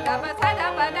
Sadaba Sadaba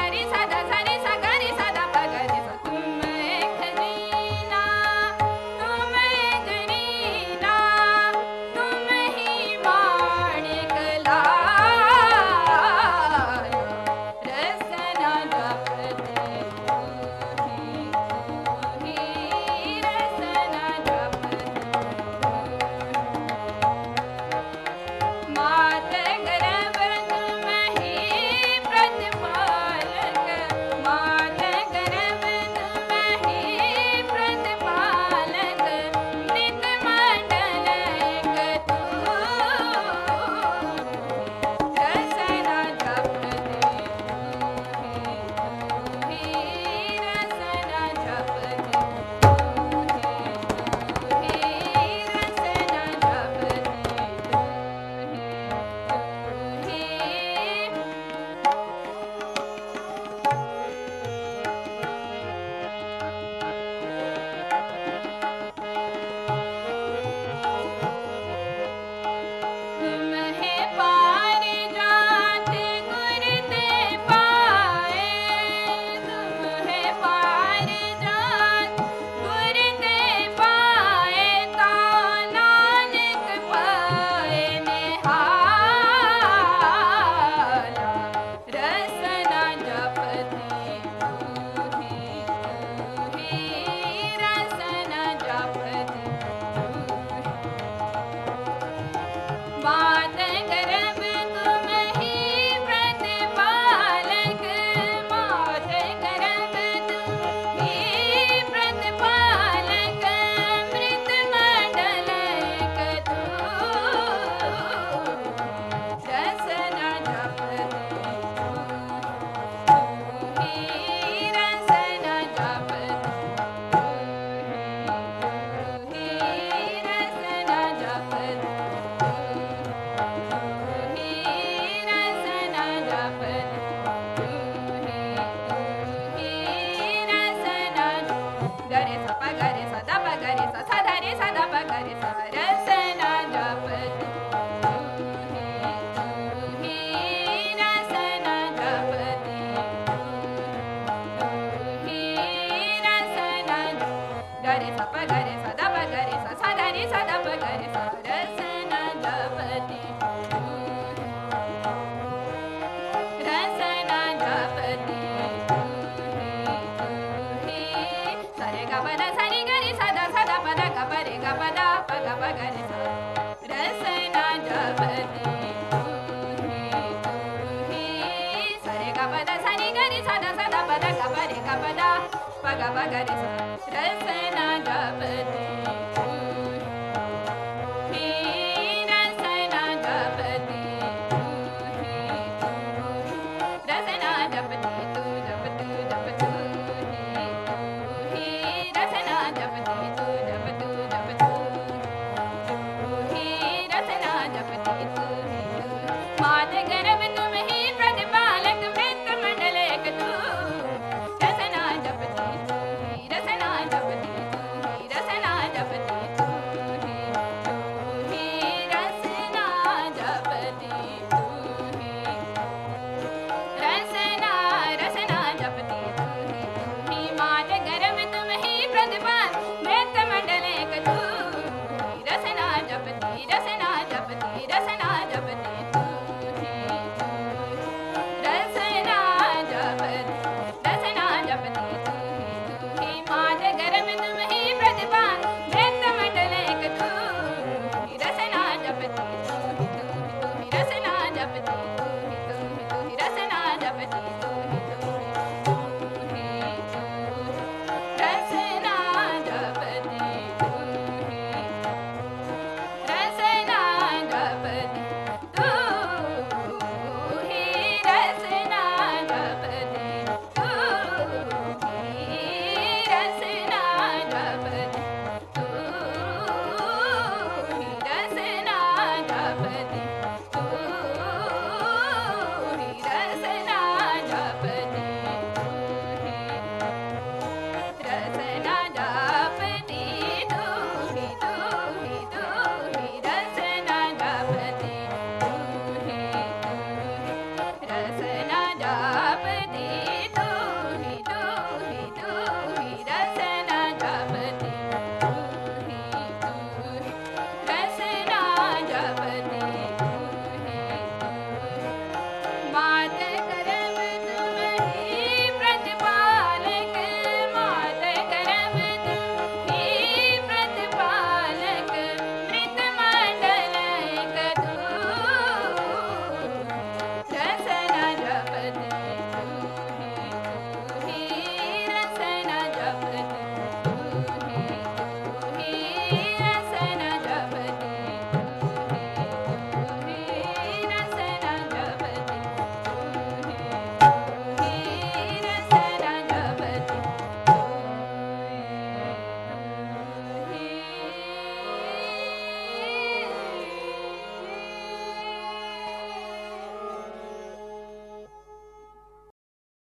war geil.